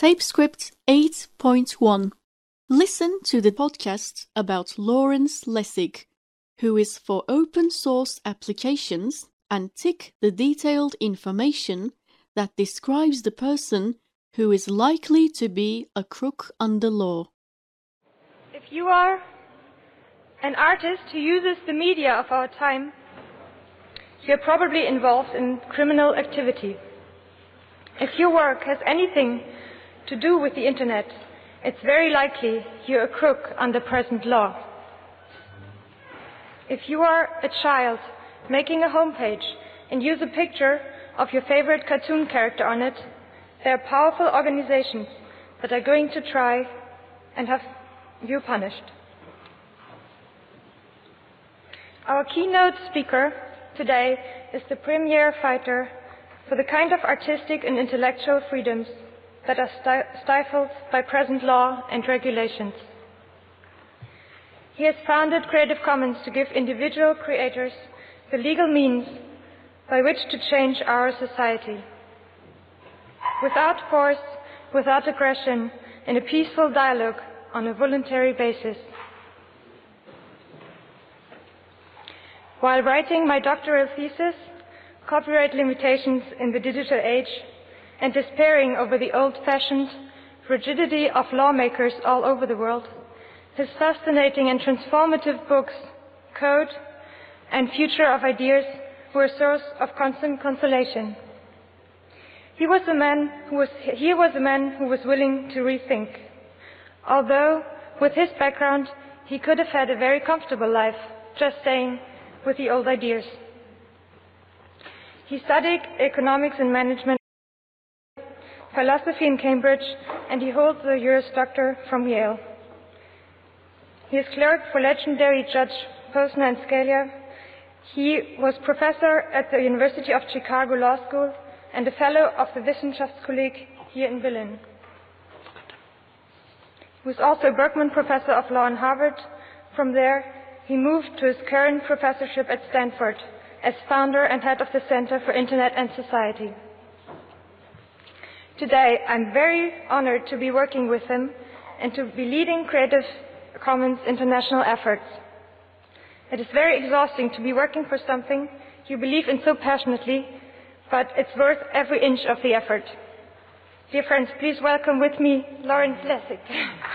Tapescript 8.1 Listen to the podcast about Lawrence Lessig, who is for open source applications, and tick the detailed information that describes the person who is likely to be a crook under law. If you are an artist who uses the media of our time, you're probably involved in criminal activity. If your work has anything to do with the internet, it's very likely you're a crook under present law. If you are a child making a homepage and use a picture of your favorite cartoon character on it, there are powerful organizations that are going to try and have you punished. Our keynote speaker today is the premier fighter for the kind of artistic and intellectual freedoms that are stifled by present law and regulations. He has founded Creative Commons to give individual creators the legal means by which to change our society. Without force, without aggression, in a peaceful dialogue on a voluntary basis. While writing my doctoral thesis, Copyright Limitations in the Digital Age, and despairing over the old-fashioned rigidity of lawmakers all over the world, his fascinating and transformative books, Code and Future of Ideas, were a source of constant consolation. He was a man who was, he was a man who was willing to rethink. Although, with his background, he could have had a very comfortable life, just staying with the old ideas. He studied economics and management philosophy in Cambridge, and he holds the Juris Doctor from Yale. He is clerk for legendary Judge Posner and Scalia. He was professor at the University of Chicago Law School and a fellow of the Wissenschaftskolleg here in Berlin. He was also a Berkman Professor of Law in Harvard. From there, he moved to his current professorship at Stanford as founder and head of the Center for Internet and Society. Today, I'm very honored to be working with him and to be leading Creative Commons international efforts. It is very exhausting to be working for something you believe in so passionately, but it's worth every inch of the effort. Dear friends, please welcome with me Lawrence Lessig.